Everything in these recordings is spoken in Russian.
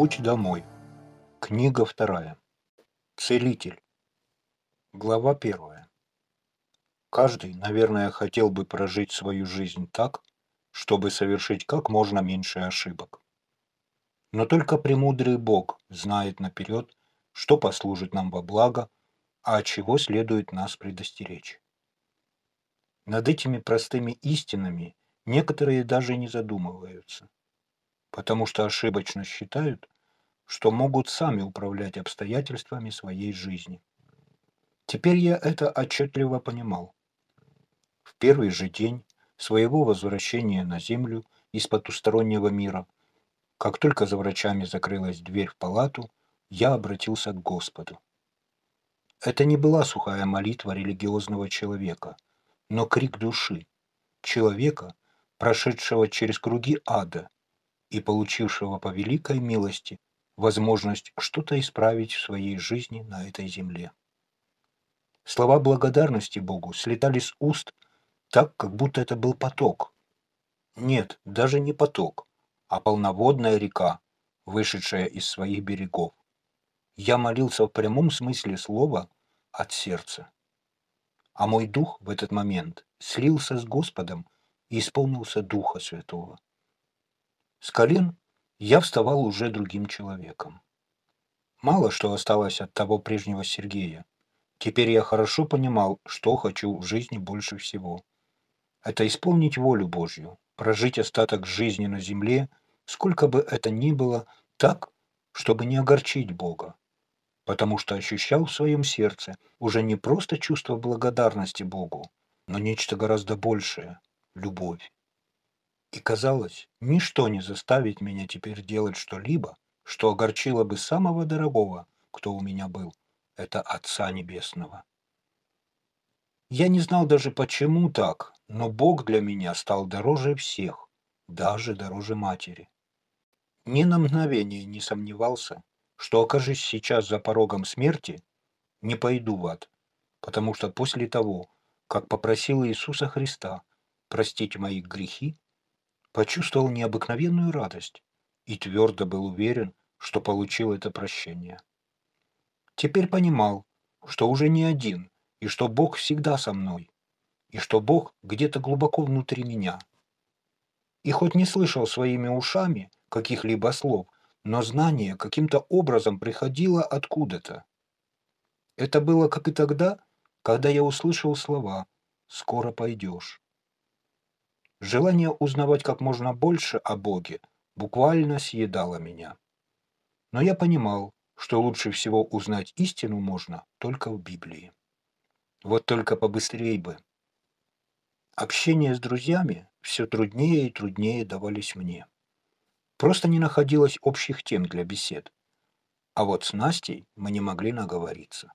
Путь домой. Книга вторая. Целитель. Глава первая. Каждый, наверное, хотел бы прожить свою жизнь так, чтобы совершить как можно меньше ошибок. Но только премудрый Бог знает наперед, что послужит нам во благо, а от чего следует нас предостеречь. Над этими простыми истинами некоторые даже не задумываются, потому что ошибочно считают, что могут сами управлять обстоятельствами своей жизни. Теперь я это отчетливо понимал. В первый же день своего возвращения на Землю из потустороннего мира, как только за врачами закрылась дверь в палату, я обратился к Господу. Это не была сухая молитва религиозного человека, но крик души, человека, прошедшего через круги ада и получившего по великой милости возможность что-то исправить в своей жизни на этой земле. Слова благодарности Богу слетали с уст так, как будто это был поток. Нет, даже не поток, а полноводная река, вышедшая из своих берегов. Я молился в прямом смысле слова от сердца. А мой дух в этот момент слился с Господом и исполнился Духа Святого. С колен я вставал уже другим человеком. Мало что осталось от того прежнего Сергея. Теперь я хорошо понимал, что хочу в жизни больше всего. Это исполнить волю Божью, прожить остаток жизни на земле, сколько бы это ни было, так, чтобы не огорчить Бога. Потому что ощущал в своем сердце уже не просто чувство благодарности Богу, но нечто гораздо большее – любовь. И казалось, ничто не заставит меня теперь делать что-либо, что огорчило бы самого дорогого, кто у меня был это Отца Небесного. Я не знал даже почему так, но Бог для меня стал дороже всех, даже дороже матери. Ни на мгновение не сомневался, что окажусь сейчас за порогом смерти, не пойду в ад, потому что после того, как попросил Иисуса Христа простить мои грехи, почувствовал необыкновенную радость и твердо был уверен, что получил это прощение. Теперь понимал, что уже не один, и что Бог всегда со мной, и что Бог где-то глубоко внутри меня. И хоть не слышал своими ушами каких-либо слов, но знание каким-то образом приходило откуда-то. Это было как и тогда, когда я услышал слова «скоро пойдешь». Желание узнавать как можно больше о Боге буквально съедало меня. Но я понимал, что лучше всего узнать истину можно только в Библии. Вот только побыстрее бы. Общение с друзьями все труднее и труднее давались мне. Просто не находилось общих тем для бесед. А вот с Настей мы не могли наговориться.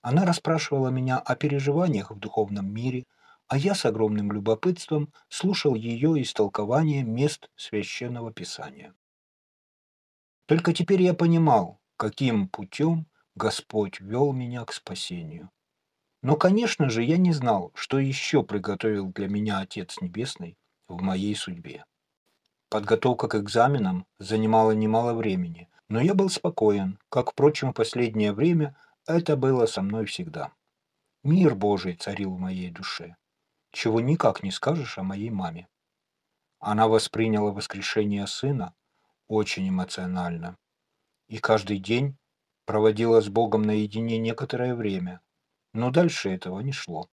Она расспрашивала меня о переживаниях в духовном мире, а я с огромным любопытством слушал ее истолкование мест священного писания. Только теперь я понимал, каким путем Господь вел меня к спасению. Но, конечно же, я не знал, что еще приготовил для меня Отец Небесный в моей судьбе. Подготовка к экзаменам занимала немало времени, но я был спокоен, как, впрочем, в последнее время это было со мной всегда. Мир Божий царил в моей душе, чего никак не скажешь о моей маме. Она восприняла воскрешение сына очень эмоционально и каждый день проводила с Богом наедине некоторое время, но дальше этого не шло.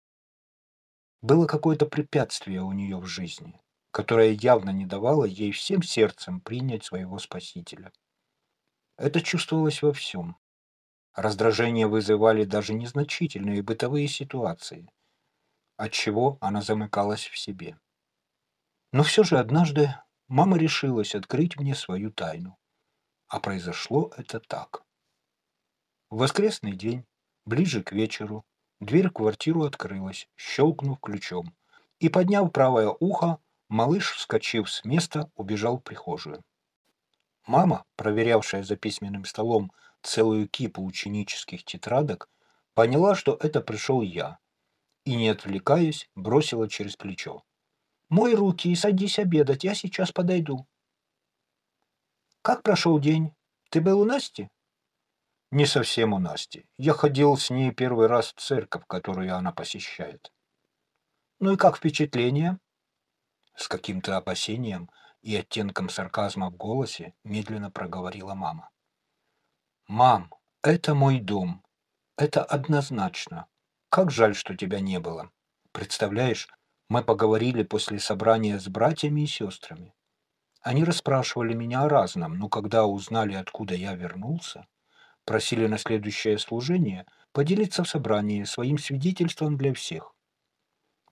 Было какое-то препятствие у нее в жизни, которое явно не давало ей всем сердцем принять своего Спасителя. Это чувствовалось во всем. Раздражение вызывали даже незначительные бытовые ситуации, отчего она замыкалась в себе. Но все же однажды мама решилась открыть мне свою тайну. А произошло это так. В воскресный день, ближе к вечеру, дверь в квартиру открылась, щелкнув ключом, и, подняв правое ухо, малыш, вскочив с места, убежал в прихожую. Мама, проверявшая за письменным столом целую кипу ученических тетрадок, поняла, что это пришел я, и, не отвлекаясь, бросила через плечо. «Мой руки и садись обедать, я сейчас подойду». «Как прошел день?» Ты был у Насти? Не совсем у Насти. Я ходил с ней первый раз в церковь, которую она посещает. Ну и как впечатление? С каким-то опасением и оттенком сарказма в голосе медленно проговорила мама. «Мам, это мой дом. Это однозначно. Как жаль, что тебя не было. Представляешь, мы поговорили после собрания с братьями и сестрами. Они расспрашивали меня о разном, но когда узнали, откуда я вернулся, просили на следующее служение поделиться в собрании своим свидетельством для всех.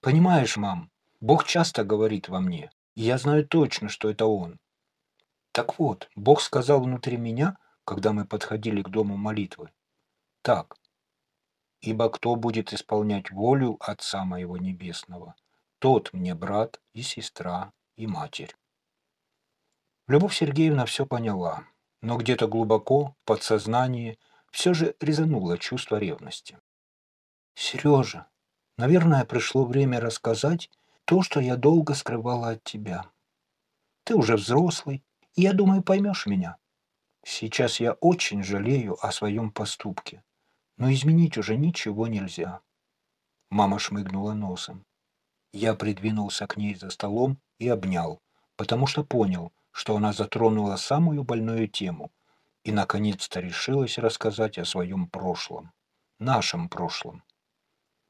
Понимаешь, мам, Бог часто говорит во мне, и я знаю точно, что это Он. Так вот, Бог сказал внутри меня, когда мы подходили к дому молитвы. Так, ибо кто будет исполнять волю Отца моего Небесного, тот мне брат и сестра и матерь. Любовь Сергеевна все поняла, но где-то глубоко, в подсознании, все же резануло чувство ревности. «Сережа, наверное, пришло время рассказать то, что я долго скрывала от тебя. Ты уже взрослый, и, я думаю, поймешь меня. Сейчас я очень жалею о своем поступке, но изменить уже ничего нельзя». Мама шмыгнула носом. Я придвинулся к ней за столом и обнял, потому что понял, что она затронула самую больную тему и наконец-то решилась рассказать о своем прошлом, нашем прошлом.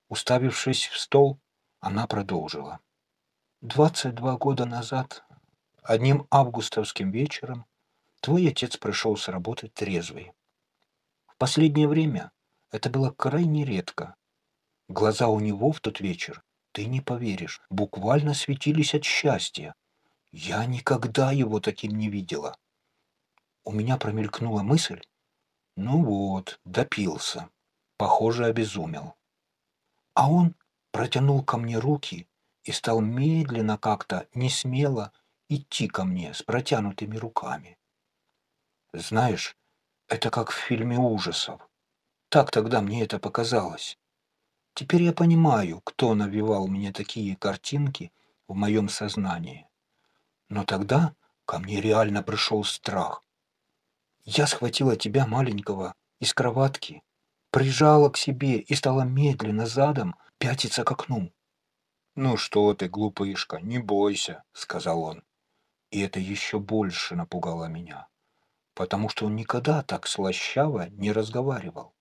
Уставившись в стол, она продолжила. «Двадцать два года назад, одним августовским вечером, твой отец пришел с работы трезвый. В последнее время это было крайне редко. Глаза у него в тот вечер, ты не поверишь, буквально светились от счастья. Я никогда его таким не видела. У меня промелькнула мысль. Ну вот, допился. Похоже, обезумел. А он протянул ко мне руки и стал медленно как-то, не смело, идти ко мне с протянутыми руками. Знаешь, это как в фильме ужасов. Так тогда мне это показалось. Теперь я понимаю, кто навевал мне такие картинки в моем сознании. Но тогда ко мне реально пришел страх. Я схватила тебя, маленького, из кроватки, прижала к себе и стала медленно задом пятиться к окну. «Ну что ты, глупышка, не бойся», — сказал он. И это еще больше напугало меня, потому что он никогда так слащаво не разговаривал.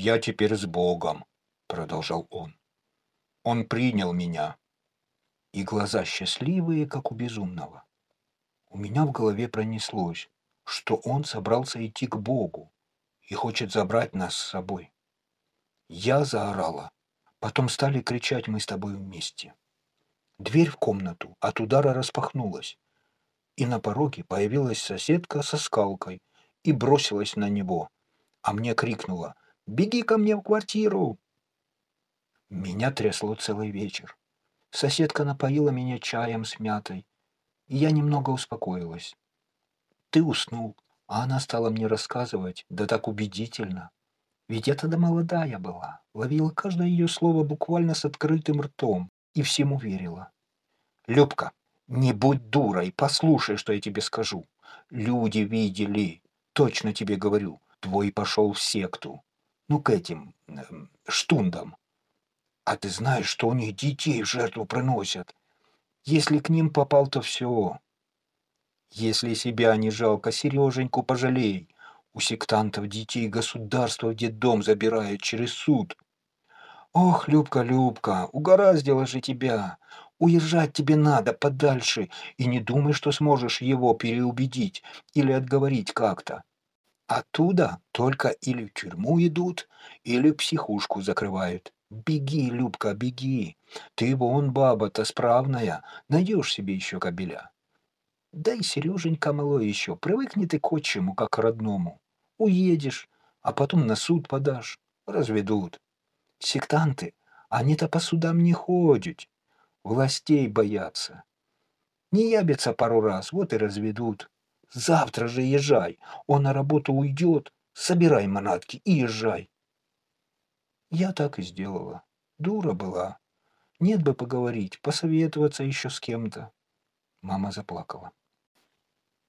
«Я теперь с Богом», — продолжал он. «Он принял меня, и глаза счастливые, как у безумного. У меня в голове пронеслось, что он собрался идти к Богу и хочет забрать нас с собой. Я заорала. Потом стали кричать мы с тобой вместе. Дверь в комнату от удара распахнулась, и на пороге появилась соседка со скалкой и бросилась на него, а мне крикнула «Беги ко мне в квартиру!» Меня трясло целый вечер. Соседка напоила меня чаем с мятой, и я немного успокоилась. Ты уснул, а она стала мне рассказывать, да так убедительно. Ведь я тогда молодая была, ловила каждое ее слово буквально с открытым ртом и всему верила. Любка, не будь дурой, послушай, что я тебе скажу. Люди видели, точно тебе говорю, твой пошел в секту. Ну, к этим э, штундам. А ты знаешь, что у них детей в жертву приносят? Если к ним попал, то все. Если себя не жалко, Сереженьку пожалей. У сектантов детей государство в детдом забирает через суд. Ох, Любка, Любка, угораздило же тебя. Уезжать тебе надо подальше, и не думай, что сможешь его переубедить или отговорить как-то. Оттуда только или в тюрьму идут, или психушку закрывают. Беги, Любка, беги. Ты вон баба-то справная, найдешь себе еще кобеля. Да и Сереженька малой еще, привыкни ты к отчиму, как к родному. Уедешь, а потом на суд подашь, разведут. Сектанты, они-то по судам не ходят, властей боятся. Не ябятся пару раз, вот и разведут. Завтра же езжай, он на работу уйдет, собирай манатки и езжай. Я так и сделала. Дура была. Нет бы поговорить, посоветоваться еще с кем-то. Мама заплакала.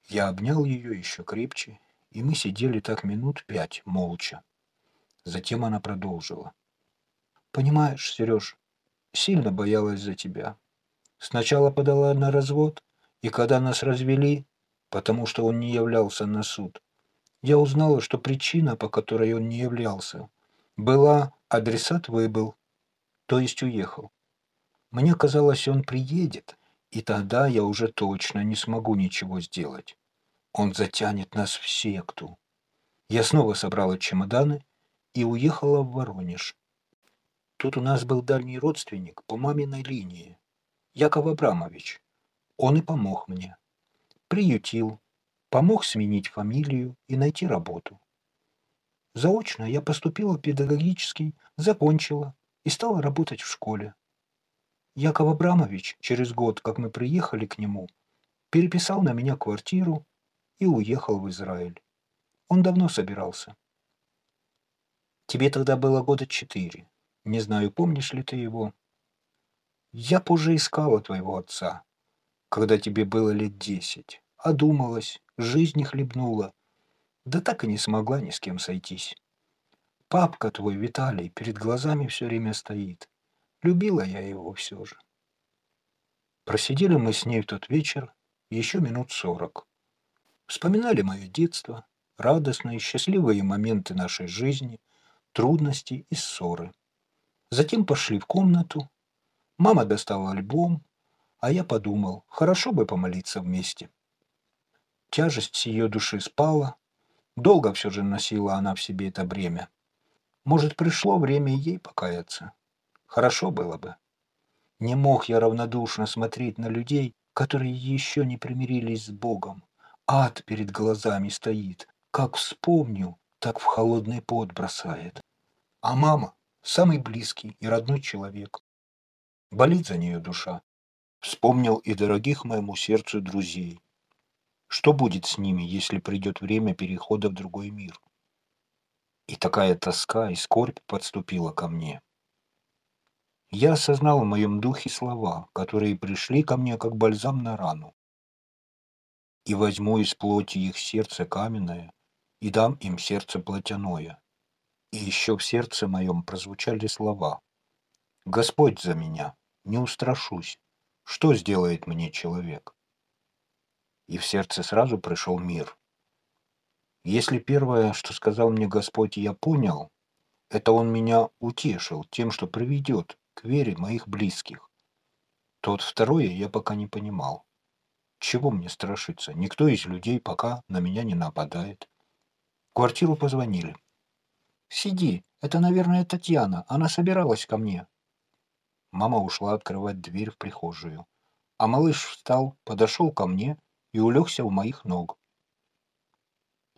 Я обнял ее еще крепче И мы сидели так минут пять, молча. Затем она продолжила. «Понимаешь, Сереж, сильно боялась за тебя. Сначала подала на развод, и когда нас развели, потому что он не являлся на суд, я узнала, что причина, по которой он не являлся, была адресат выбыл, то есть уехал. Мне казалось, он приедет, и тогда я уже точно не смогу ничего сделать. Он затянет нас в секту. Я снова собрала чемоданы и уехала в Воронеж. Тут у нас был дальний родственник по маминой линии, Яков Абрамович. Он и помог мне. Приютил, помог сменить фамилию и найти работу. Заочно я поступила в педагогический, закончила и стала работать в школе. Яков Абрамович через год, как мы приехали к нему, переписал на меня квартиру и уехал в Израиль. Он давно собирался. Тебе тогда было года четыре. Не знаю, помнишь ли ты его. Я позже искала твоего отца, когда тебе было лет десять. Одумалась, жизнь хлебнула, да так и не смогла ни с кем сойтись. Папка твой, Виталий, перед глазами все время стоит. Любила я его все же. Просидели мы с ней в тот вечер еще минут сорок. Вспоминали мое детство, радостные, счастливые моменты нашей жизни, трудности и ссоры. Затем пошли в комнату. Мама достала альбом, а я подумал, хорошо бы помолиться вместе. Тяжесть с ее души спала. Долго все же носила она в себе это бремя. Может, пришло время ей покаяться. Хорошо было бы. Не мог я равнодушно смотреть на людей, которые еще не примирились с Богом. Ад перед глазами стоит. Как вспомню, так в холодный пот бросает. А мама — самый близкий и родной человек. Болит за нее душа. Вспомнил и дорогих моему сердцу друзей. Что будет с ними, если придет время перехода в другой мир? И такая тоска и скорбь подступила ко мне. Я осознал в моем духе слова, которые пришли ко мне как бальзам на рану. «И возьму из плоти их сердце каменное, и дам им сердце плотяное». И еще в сердце моем прозвучали слова. «Господь за меня, не устрашусь. Что сделает мне человек?» и в сердце сразу пришел мир. Если первое, что сказал мне Господь, я понял, это Он меня утешил тем, что приведет к вере моих близких, то вот второе я пока не понимал. Чего мне страшиться? Никто из людей пока на меня не нападает. В квартиру позвонили. «Сиди, это, наверное, Татьяна. Она собиралась ко мне». Мама ушла открывать дверь в прихожую. А малыш встал, подошел ко мне и улегся у моих ног.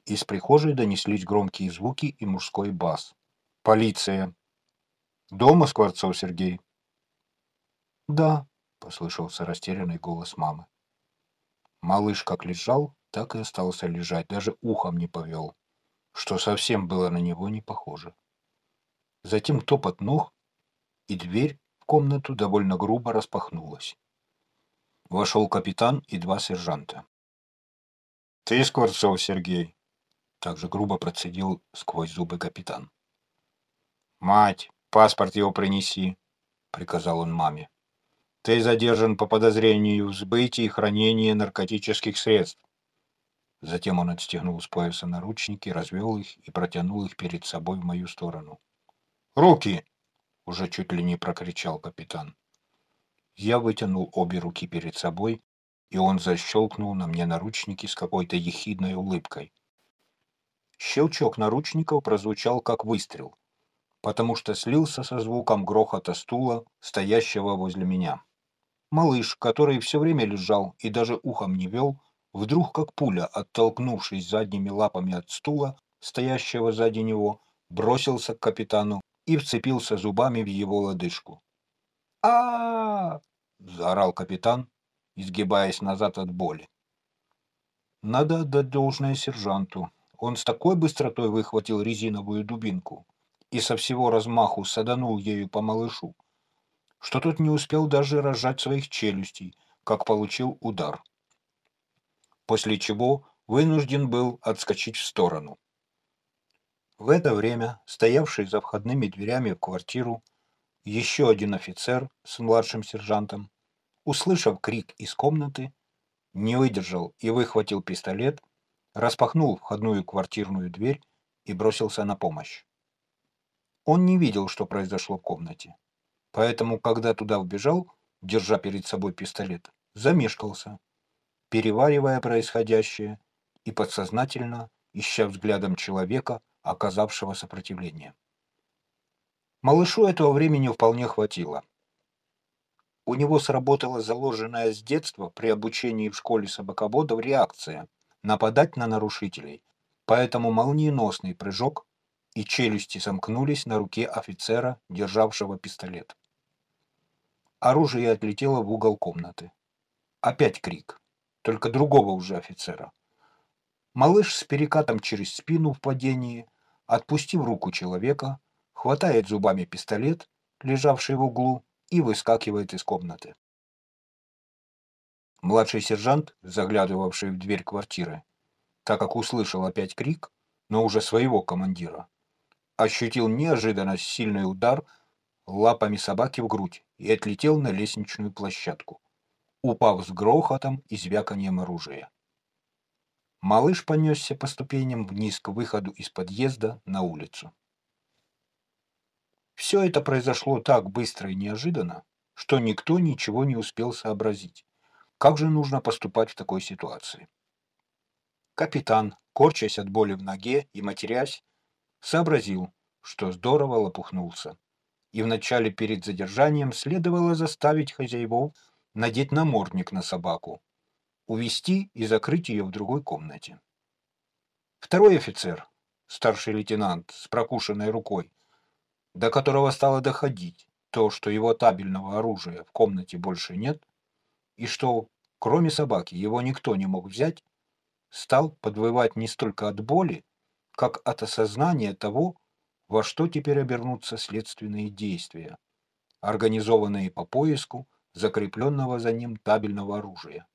Из прихожей донеслись громкие звуки и мужской бас. «Полиция!» «Дома, Скворцов Сергей?» «Да», — послышался растерянный голос мамы. Малыш как лежал, так и остался лежать, даже ухом не повел, что совсем было на него не похоже. Затем топот ног, и дверь комнату довольно грубо распахнулась. Вошел капитан и два сержанта. «Ты, Скворцов Сергей!» Также грубо процедил сквозь зубы капитан. «Мать, паспорт его принеси!» — приказал он маме. «Ты задержан по подозрению в сбытии и хранении наркотических средств». Затем он отстегнул с пояса наручники, развел их и протянул их перед собой в мою сторону. «Руки!» — уже чуть ли не прокричал капитан. Я вытянул обе руки перед собой, и он защелкнул на мне наручники с какой-то ехидной улыбкой. Щелчок наручников прозвучал как выстрел, потому что слился со звуком грохота стула, стоящего возле меня. Малыш, который все время лежал и даже ухом не вел, вдруг как пуля, оттолкнувшись задними лапами от стула, стоящего сзади него, бросился к капитану и вцепился зубами в его лодыжку. а, -а, заорал капитан, изгибаясь назад от боли. Надо отдать должное сержанту. Он с такой быстротой выхватил резиновую дубинку и со всего размаху саданул ею по малышу, что тот не успел даже разжать своих челюстей, как получил удар. После чего вынужден был отскочить в сторону. В это время стоявший за входными дверями в квартиру еще один офицер с младшим сержантом, услышав крик из комнаты, не выдержал и выхватил пистолет, распахнул входную квартирную дверь и бросился на помощь. Он не видел, что произошло в комнате, поэтому, когда туда вбежал, держа перед собой пистолет, замешкался, переваривая происходящее и подсознательно ища взглядом человека, оказавшего сопротивление. Малышу этого времени вполне хватило. У него сработала заложенная с детства при обучении в школе собаководов реакция – нападать на нарушителей, поэтому молниеносный прыжок и челюсти сомкнулись на руке офицера, державшего пистолет. Оружие отлетело в угол комнаты. Опять крик, только другого уже офицера. Малыш с перекатом через спину в падении, отпустив руку человека, хватает зубами пистолет, лежавший в углу, и выскакивает из комнаты. Младший сержант, заглядывавший в дверь квартиры, так как услышал опять крик, но уже своего командира, ощутил неожиданно сильный удар лапами собаки в грудь и отлетел на лестничную площадку, упав с грохотом и звяканием оружия. Малыш понесся по ступеням вниз к выходу из подъезда на улицу. Все это произошло так быстро и неожиданно, что никто ничего не успел сообразить. Как же нужно поступать в такой ситуации? Капитан, корчась от боли в ноге и матерясь, сообразил, что здорово лопухнулся. И вначале перед задержанием следовало заставить хозяевов надеть намордник на собаку, увести и закрыть ее в другой комнате. Второй офицер, старший лейтенант с прокушенной рукой, до которого стало доходить то, что его табельного оружия в комнате больше нет, и что, кроме собаки, его никто не мог взять, стал подвывать не столько от боли, как от осознания того, во что теперь обернутся следственные действия, организованные по поиску закрепленного за ним табельного оружия.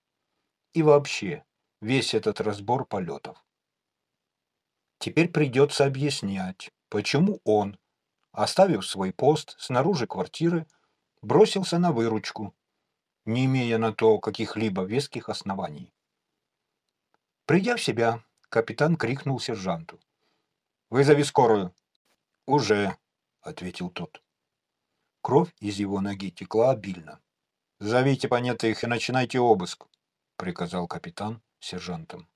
И вообще, весь этот разбор полетов. Теперь придется объяснять, почему он, оставив свой пост снаружи квартиры, бросился на выручку, не имея на то каких-либо веских оснований. Придя в себя, капитан крикнул сержанту. «Вызови скорую!» «Уже», — ответил тот. Кровь из его ноги текла обильно. «Зовите понятых и начинайте обыск», — приказал капитан сержантам.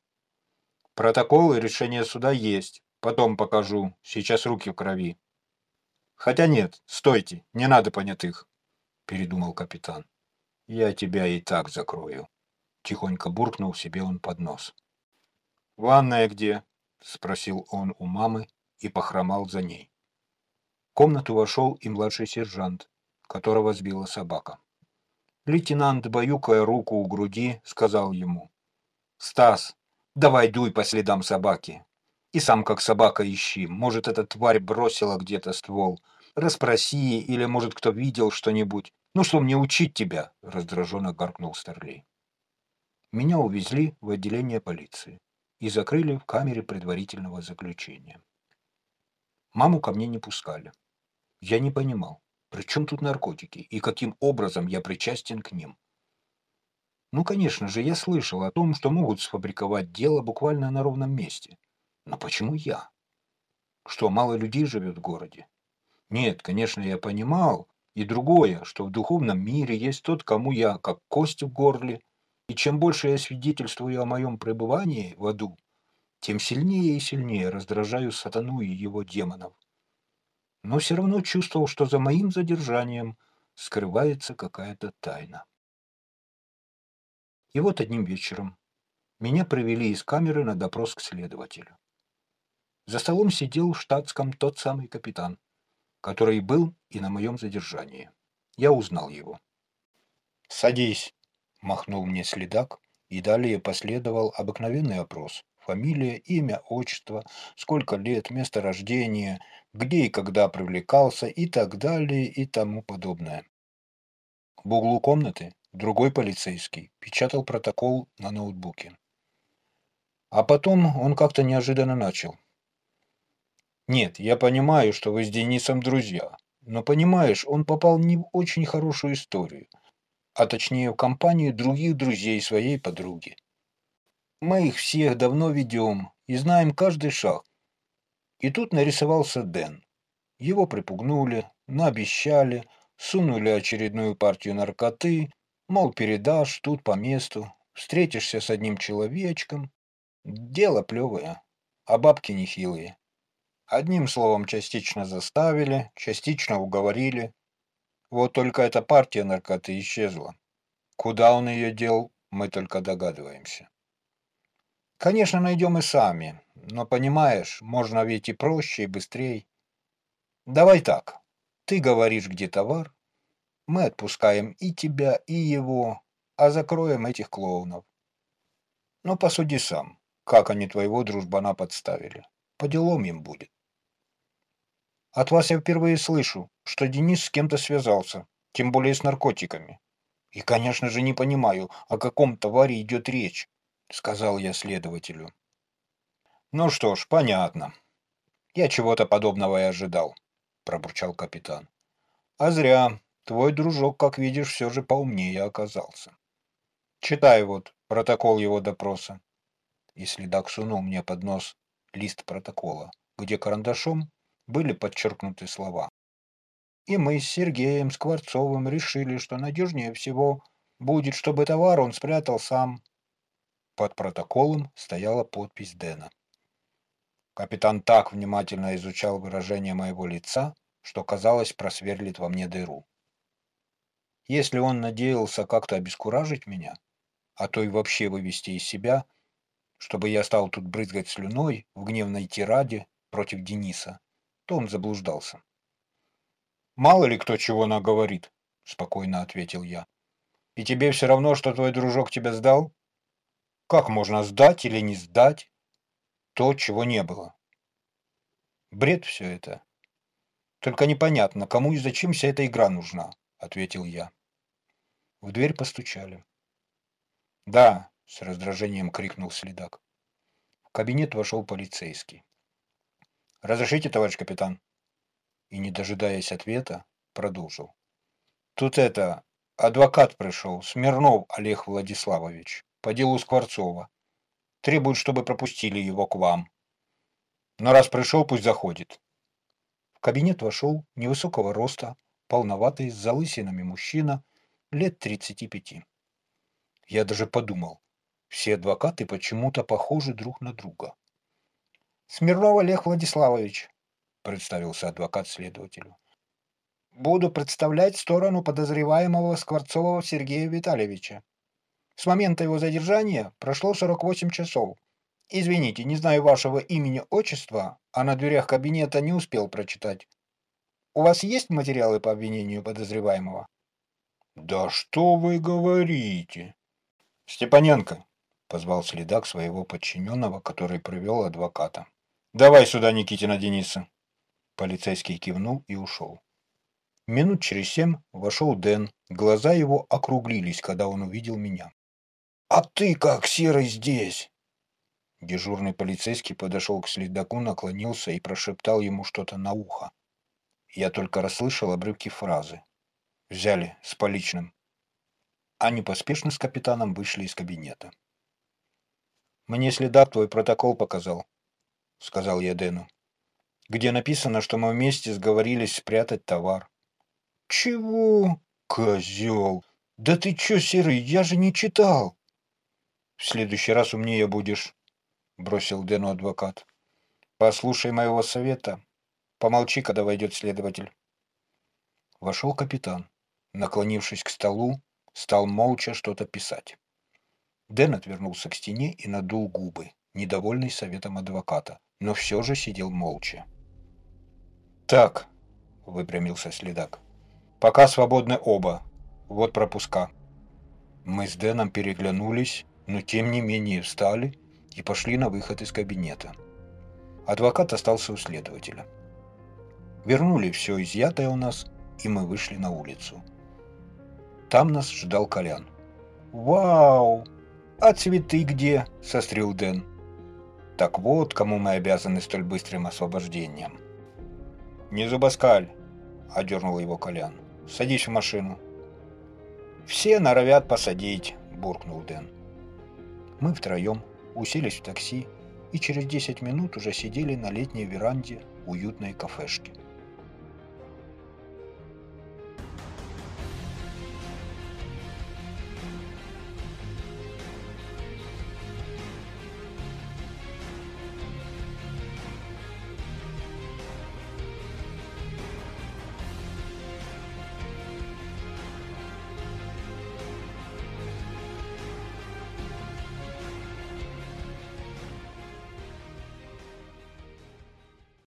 «Протокол и решение суда есть. Потом покажу. Сейчас руки в крови». «Хотя нет, стойте, не надо понятых», — передумал капитан. «Я тебя и так закрою», — тихонько буркнул себе он под нос. «Ванная где?» — спросил он у мамы и похромал за ней. В комнату вошел и младший сержант, которого сбила собака. Лейтенант, баюкая руку у груди, сказал ему. «Стас, давай дуй по следам собаки. И сам как собака ищи. Может, эта тварь бросила где-то ствол. Распроси, или, может, кто видел что-нибудь. Ну что мне учить тебя?» — раздраженно гаркнул Старлей. Меня увезли в отделение полиции и закрыли в камере предварительного заключения. Маму ко мне не пускали. Я не понимал, при чем тут наркотики и каким образом я причастен к ним? Ну, конечно же, я слышал о том, что могут сфабриковать дело буквально на ровном месте. Но почему я? Что, мало людей живет в городе? Нет, конечно, я понимал. И другое, что в духовном мире есть тот, кому я как кость в горле. И чем больше я свидетельствую о моем пребывании в аду, тем сильнее и сильнее раздражаю сатану и его демонов но все равно чувствовал, что за моим задержанием скрывается какая-то тайна. И вот одним вечером меня привели из камеры на допрос к следователю. За столом сидел в штатском тот самый капитан, который был и на моем задержании. Я узнал его. «Садись», — махнул мне следак, и далее последовал обыкновенный опрос фамилия, имя, отчество, сколько лет, место рождения, где и когда привлекался и так далее и тому подобное. В углу комнаты другой полицейский печатал протокол на ноутбуке. А потом он как-то неожиданно начал. «Нет, я понимаю, что вы с Денисом друзья, но понимаешь, он попал не в очень хорошую историю, а точнее в компанию других друзей своей подруги. Мы их всех давно ведем и знаем каждый шаг. И тут нарисовался Дэн. Его припугнули, наобещали, сунули очередную партию наркоты, мол, передашь тут по месту, встретишься с одним человечком. Дело плевое, а бабки нехилые. Одним словом, частично заставили, частично уговорили. Вот только эта партия наркоты исчезла. Куда он ее дел, мы только догадываемся. Конечно, найдем и сами, но, понимаешь, можно ведь и проще, и быстрее. Давай так, ты говоришь, где товар, мы отпускаем и тебя, и его, а закроем этих клоунов. Ну, посуди сам, как они твоего дружбана подставили. По делам им будет. От вас я впервые слышу, что Денис с кем-то связался, тем более с наркотиками. И, конечно же, не понимаю, о каком товаре идет речь, сказал я следователю. Ну что ж, понятно. Я чего-то подобного и ожидал, пробурчал капитан. А зря. Твой дружок, как видишь, все же поумнее оказался. Читай вот протокол его допроса. И следак сунул мне под нос лист протокола, где карандашом были подчеркнуты слова. И мы с Сергеем Скворцовым решили, что надежнее всего будет, чтобы товар он спрятал сам. Под протоколом стояла подпись Дэна. Капитан так внимательно изучал выражение моего лица, что, казалось, просверлит во мне дыру. Если он надеялся как-то обескуражить меня, а то и вообще вывести из себя, чтобы я стал тут брызгать слюной в гневной тираде против Дениса, то он заблуждался. «Мало ли кто чего наговорит», — спокойно ответил я. «И тебе все равно, что твой дружок тебя сдал? Как можно сдать или не сдать то, чего не было?» «Бред все это. Только непонятно, кому и зачем вся эта игра нужна», — ответил я. В дверь постучали. «Да», — с раздражением крикнул следак. В кабинет вошел полицейский. «Разрешите, товарищ капитан?» И, не дожидаясь ответа, продолжил. «Тут это, адвокат пришел, Смирнов Олег Владиславович, по делу Скворцова. Требует, чтобы пропустили его к вам. Но раз пришел, пусть заходит». В кабинет вошел невысокого роста, полноватый, с залысинами мужчина, лет 35. Я даже подумал, все адвокаты почему-то похожи друг на друга. Смирнов Олег Владиславович, представился адвокат следователю. Буду представлять сторону подозреваемого Скворцова Сергея Витальевича. С момента его задержания прошло 48 часов. Извините, не знаю вашего имени-отчества, а на дверях кабинета не успел прочитать. У вас есть материалы по обвинению подозреваемого? Да что вы говорите? Степаненко, позвал следак своего подчиненного, который привел адвоката. «Давай сюда Никитина Дениса!» Полицейский кивнул и ушел. Минут через семь вошел Дэн. Глаза его округлились, когда он увидел меня. «А ты как, Серый, здесь?» Дежурный полицейский подошел к следаку, наклонился и прошептал ему что-то на ухо. Я только расслышал обрывки фразы. «Взяли, с поличным». Они поспешно с капитаном вышли из кабинета. «Мне следак твой протокол показал», — сказал я Дэну, где написано, что мы вместе сговорились спрятать товар. «Чего? Козел! Да ты чё, Серый, я же не читал!» «В следующий раз умнее будешь», — бросил Дэну адвокат. «Послушай моего совета. Помолчи, когда войдет следователь». Вошел капитан. Наклонившись к столу, стал молча что-то писать. Дэн отвернулся к стене и надул губы, недовольный советом адвоката но все же сидел молча. «Так», — выпрямился следак, — «пока свободны оба. Вот пропуска». Мы с Дэном переглянулись, но тем не менее встали и пошли на выход из кабинета. Адвокат остался у следователя. Вернули все изъятое у нас, и мы вышли на улицу. Там нас ждал Колян. «Вау! А цветы где?» – сострил Дэн. Так вот, кому мы обязаны столь быстрым освобождением. «Не зубоскаль!» – одернул его Колян. «Садись в машину». «Все норовят посадить», – буркнул Дэн. Мы втроем уселись в такси и через 10 минут уже сидели на летней веранде уютной кафешки.